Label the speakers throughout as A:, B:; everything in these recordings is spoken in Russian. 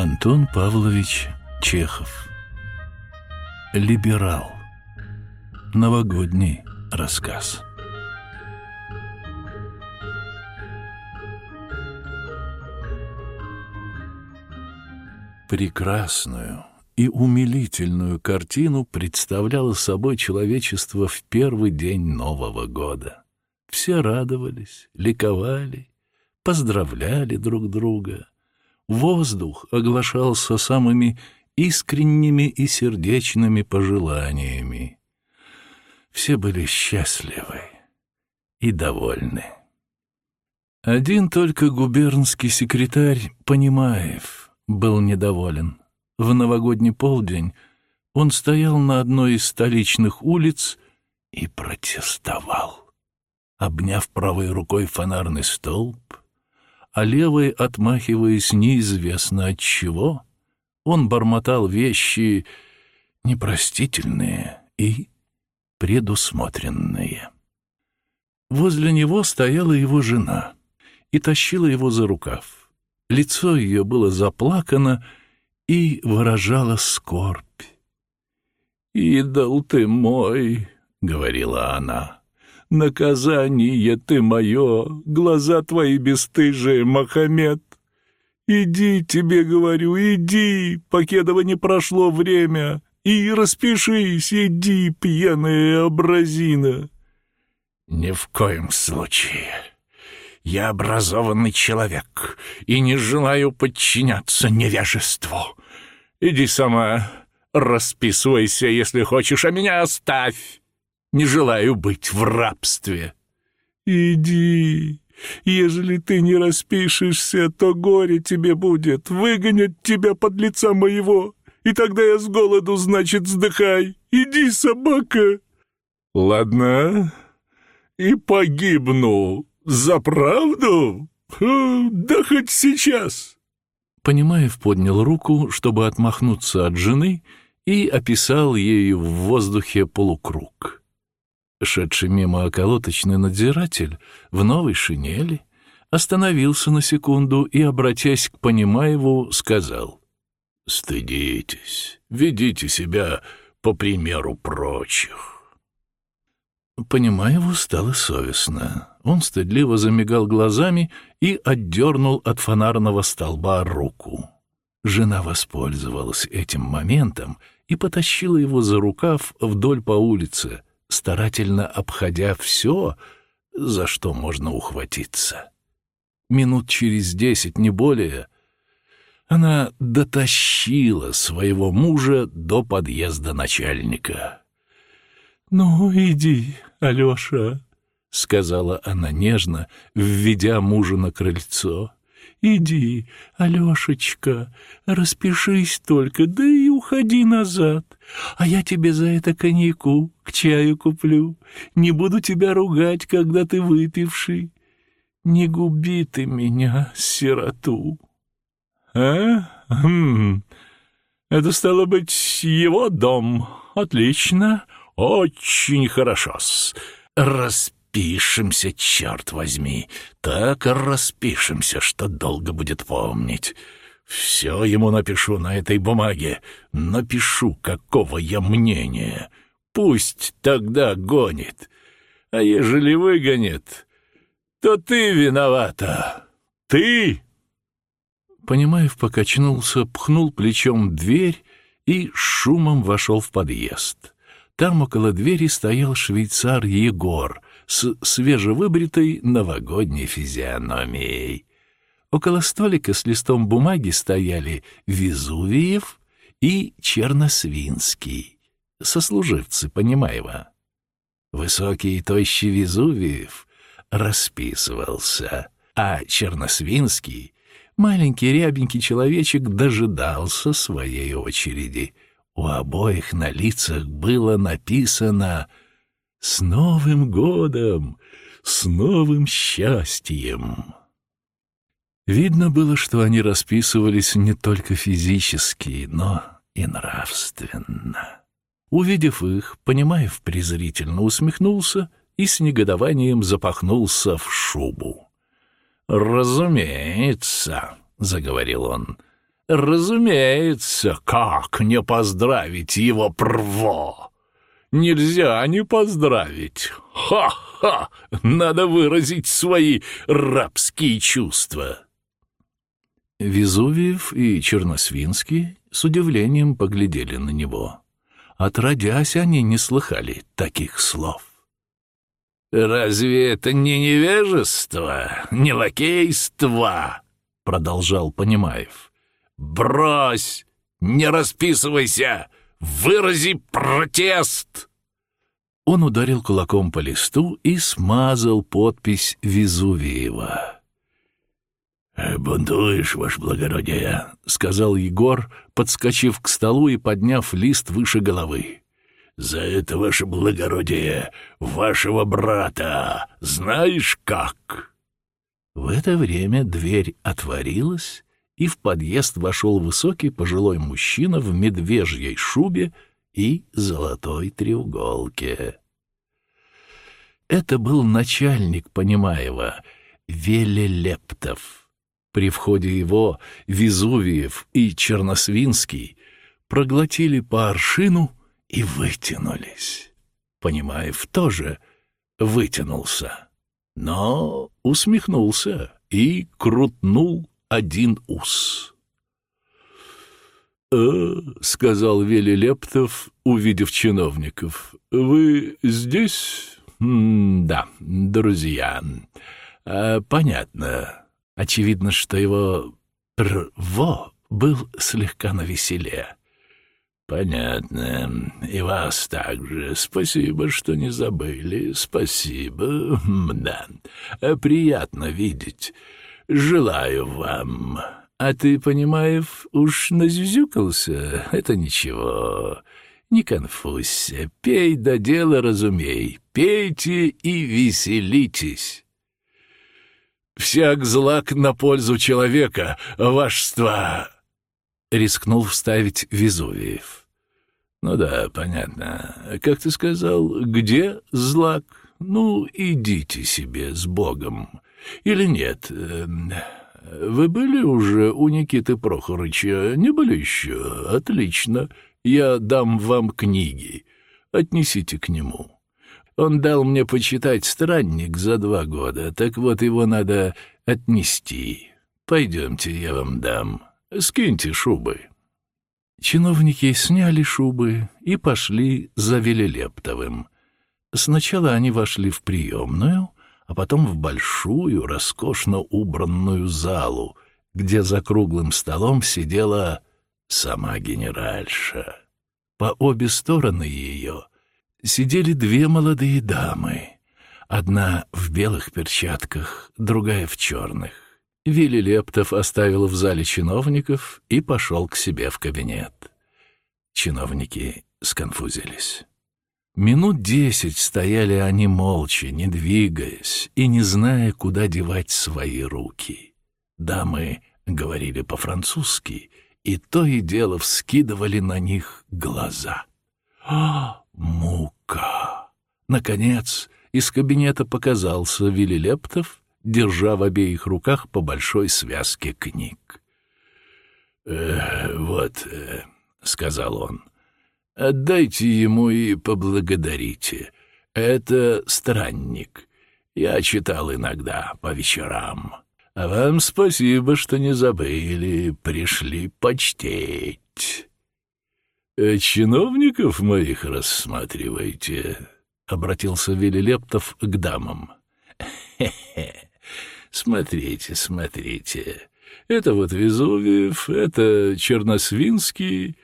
A: Антон Павлович Чехов. «Либерал» Новогодний рассказ. Прекрасную и умилительную картину представляло собой человечество в первый день Нового года. Все радовались, ликовали, поздравляли друг друга — воздух оглашался самыми искренними и сердечными пожеланиями. Все были счастливы и довольны. Один только губернский секретарь Понимаев был недоволен. В новогодний полдень он стоял на одной из столичных улиц и протестовал. Обняв правой рукой фонарный столб, а левой отмахиваясь неизвестно от чего, он бормотал вещи непростительные и предусмотренные. Возле него стояла его жена и тащила его за рукав. Лицо ее было заплакано и выражало скорбь. «Идол ты мой!» — говорила она. Наказание ты мое, глаза твои бесстыжие, Мохаммед. Иди, тебе говорю, иди, Покедово не прошло время, и распишись, иди, пьяная образина. Ни в коем случае. Я образованный человек и не желаю подчиняться невежеству. Иди сама, расписывайся, если хочешь, а меня оставь не желаю быть в рабстве. Иди, ежели ты не распишешься, то горе тебе будет, выгонят тебя под лица моего, и тогда я с голоду, значит, сдыхай. Иди, собака. Ладно, и погибну. За правду? Да хоть сейчас. Понимаев поднял руку, чтобы отмахнуться от жены, и описал ею в воздухе полукруг. Шедший мимо околоточный надзиратель в новой шинели остановился на секунду и, обратясь к Понимаеву, сказал «Стыдитесь, ведите себя по примеру прочих». Понимаеву стало совестно. Он стыдливо замигал глазами и отдернул от фонарного столба руку. Жена воспользовалась этим моментом и потащила его за рукав вдоль по улице, старательно обходя все, за что можно ухватиться. Минут через десять, не более, она дотащила своего мужа до подъезда начальника. «Ну, иди, Алеша», — сказала она нежно, введя мужа на крыльцо. Иди, Алешечка, распишись только, да и уходи назад. А я тебе за это коньяку к чаю куплю. Не буду тебя ругать, когда ты выпивший. Не губи ты меня, сироту. Э, Хм. Это стало быть его дом. Отлично. Очень хорошо. Распишись распишемся, черт возьми, так распишемся, что долго будет помнить. Все ему напишу на этой бумаге, напишу, какого я мнения. Пусть тогда гонит, а ежели выгонит, то ты виновата, ты!» Понимаев покачнулся, пхнул плечом дверь и шумом вошел в подъезд. Там около двери стоял швейцар Егор — с свежевыбритой новогодней физиономией. Около столика с листом бумаги стояли Везувиев и Черносвинский, сослуживцы Понимаева. Высокий и тощий Везувиев расписывался, а Черносвинский, маленький рябенький человечек, дожидался своей очереди. У обоих на лицах было написано «Связь». С Новым годом! С новым счастьем!» Видно было, что они расписывались не только физически, но и нравственно. Увидев их, Понимаев презрительно усмехнулся и с негодованием запахнулся в шубу. «Разумеется», — заговорил он, — «разумеется, как не поздравить его прво!» нельзя не поздравить. Ха-ха! Надо выразить свои рабские чувства!» Везувиев и Черносвинский с удивлением поглядели на него. Отродясь, они не слыхали таких слов. «Разве это не невежество, не лакейство?» — продолжал Понимаев. «Брось! Не расписывайся! Вырази протест!» Он ударил кулаком по листу и смазал подпись Везувиева. «Бунтуешь, ваше благородие», — сказал Егор, подскочив к столу и подняв лист выше головы. «За это, ваше благородие, вашего брата, знаешь как?» В это время дверь отворилась, и в подъезд вошел высокий пожилой мужчина в медвежьей шубе и золотой треуголке. Это был начальник Понимаева, Велелептов. При входе его Везувиев и Черносвинский проглотили по аршину и вытянулись. Понимаев тоже вытянулся, но усмехнулся и крутнул один ус. «Э, — сказал Вели Лептов, увидев чиновников, — вы здесь? М да, друзья. А, понятно. Очевидно, что его прво был слегка навеселе. Понятно. И вас также. Спасибо, что не забыли. Спасибо. Да. Э, приятно видеть. «Желаю вам. А ты, понимаев, уж назюзюкался? Это ничего. Не конфузься. Пей до да дела разумей. Пейте и веселитесь». «Всяк злак на пользу человека, вашество!» — рискнул вставить Везувиев. «Ну да, понятно. Как ты сказал, где злак? Ну, идите себе с Богом. Или нет? Эм, вы были уже у Никиты Прохорыча? Не были еще? Отлично. Я дам вам книги. Отнесите к нему. Он дал мне почитать «Странник» за два года, так вот его надо отнести. Пойдемте, я вам дам. Скиньте шубы». Чиновники сняли шубы и пошли за Велилептовым. Сначала они вошли в приемную — а потом в большую, роскошно убранную залу, где за круглым столом сидела сама генеральша. По обе стороны ее сидели две молодые дамы, одна в белых перчатках, другая в черных. Вилли Лептов оставил в зале чиновников и пошел к себе в кабинет. Чиновники сконфузились. Минут десять стояли они молча, не двигаясь и не зная, куда девать свои руки. Дамы говорили по-французски, и то и дело вскидывали на них глаза. А, мука! Наконец, из кабинета показался Велилептов, держа в обеих руках по большой связке книг. «Э, «Вот», э, — сказал он, — Отдайте ему и поблагодарите. Это странник. Я читал иногда по вечерам. А вам спасибо, что не забыли, пришли почтить. Э, чиновников моих рассматривайте. обратился Велилептов к дамам. Смотрите, смотрите. Это вот Везувиев, это Черносвинский,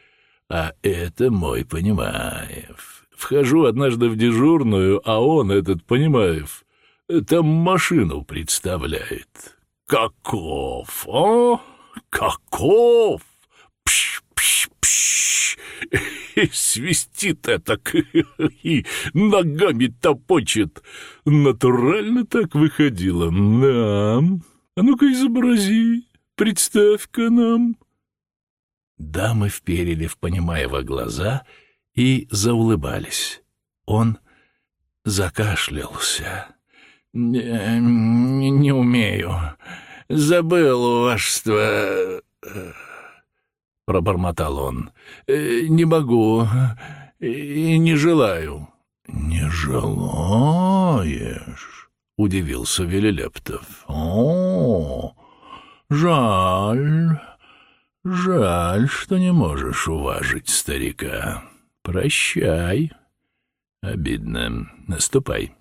A: а это мой Понимаев. Вхожу однажды в дежурную, а он, этот Понимаев, там машину представляет. Каков, а? Каков? Пш-пш-пш! И свистит так и ногами топочет. Натурально так выходило. Да. А ну-ка изобрази, представь-ка нам. Дамы вперили в Понимаева глаза и заулыбались. Он закашлялся. «Не, не умею. Забыл, вашество...» э, — пробормотал он. «Э, «Не могу и не желаю». «Не желаешь?» — удивился Велилептов. «О, жаль». Жаль, что не можешь уважить старика. Прощай. Обидно. Наступай.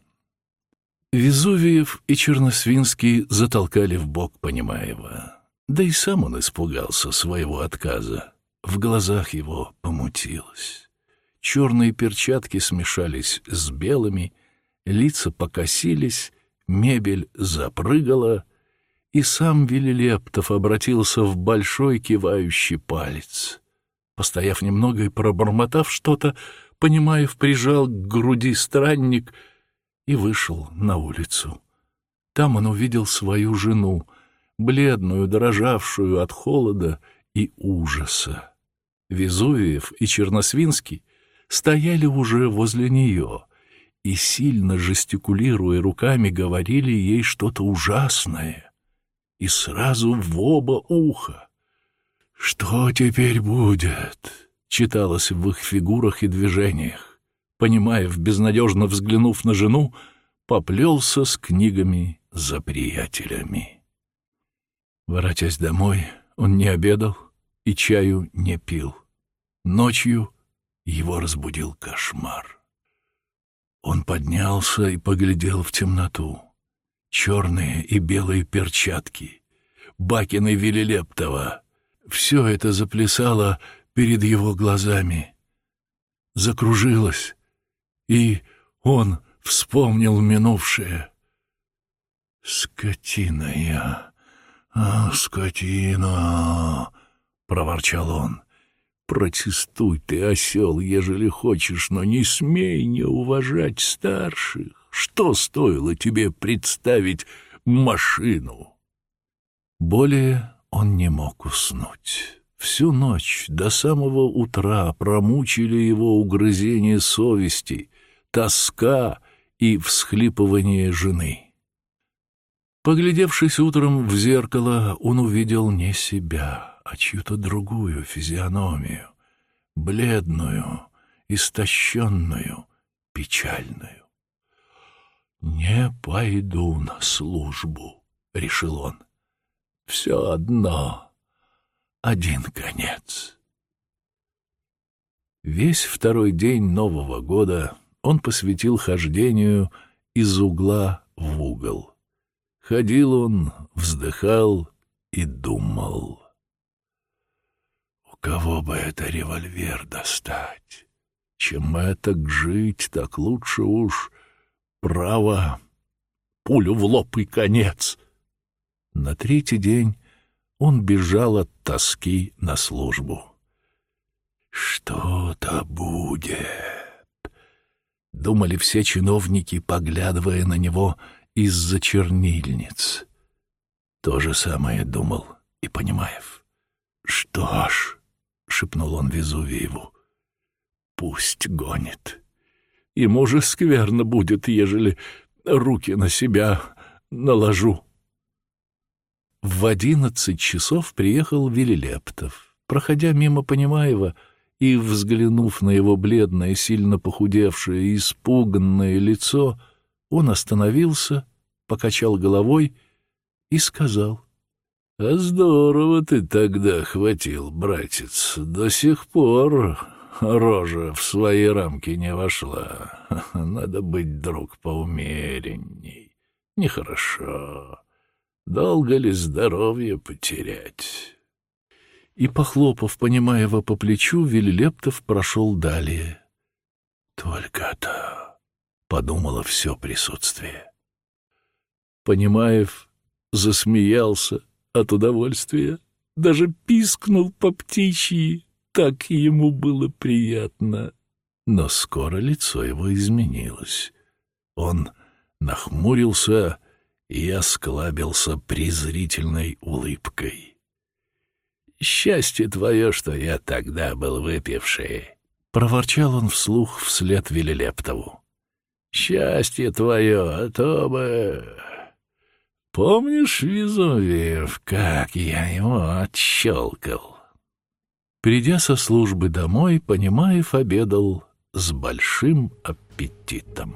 A: Везувиев и Черносвинский затолкали в бок Понимаева. Да и сам он испугался своего отказа. В глазах его помутилось. Черные перчатки смешались с белыми, лица покосились, мебель запрыгала — и сам Велилептов обратился в большой кивающий палец. Постояв немного и пробормотав что-то, понимаев, прижал к груди странник и вышел на улицу. Там он увидел свою жену, бледную, дрожавшую от холода и ужаса. Везувиев и Черносвинский стояли уже возле нее и, сильно жестикулируя руками, говорили ей что-то ужасное и сразу в оба уха. «Что теперь будет?» — читалось в их фигурах и движениях. Понимаев, безнадежно взглянув на жену, поплелся с книгами за приятелями. Воротясь домой, он не обедал и чаю не пил. Ночью его разбудил кошмар. Он поднялся и поглядел в темноту черные и белые перчатки, бакины Велилептова. Все это заплясало перед его глазами. Закружилось, и он вспомнил минувшее. «Скотина я, а, скотина!» — проворчал он. «Протестуй ты, осел, ежели хочешь, но не смей не уважать старших!» Что стоило тебе представить машину? Более он не мог уснуть. Всю ночь до самого утра промучили его угрызение совести, тоска и всхлипывание жены. Поглядевшись утром в зеркало, он увидел не себя, а чью-то другую физиономию, бледную, истощенную, печальную. «Не пойду на службу», — решил он. «Все одно. Один конец». Весь второй день Нового года он посвятил хождению из угла в угол. Ходил он, вздыхал и думал. У кого бы это револьвер достать? Чем это жить, так лучше уж Право, пулю в лоб и конец. На третий день он бежал от тоски на службу. Что-то будет, думали все чиновники, поглядывая на него из-за чернильниц. То же самое думал и Понимаев. Что ж, шепнул он Везувиеву. Пусть гонит. И же скверно будет, ежели руки на себя наложу. В одиннадцать часов приехал Велилептов. Проходя мимо Понимаева и взглянув на его бледное, сильно похудевшее, и испуганное лицо, он остановился, покачал головой и сказал. — А здорово ты тогда хватил, братец, до сих пор рожа в свои рамки не вошла. Надо быть, друг, поумеренней. Нехорошо. Долго ли здоровье потерять? И, похлопав Понимаева по плечу, Велилептов прошел далее. «Только-то...» — подумало все присутствие. Понимаев засмеялся от удовольствия, даже пискнул по птичьи как ему было приятно! Но скоро лицо его изменилось. Он нахмурился и осклабился презрительной улыбкой. «Счастье твое, что я тогда был выпивший!» — проворчал он вслух вслед Велилептову. «Счастье твое, а то бы...» «Помнишь, Везувиев, как я его отщелкал?» Придя со службы домой, Понимаев обедал с большим аппетитом.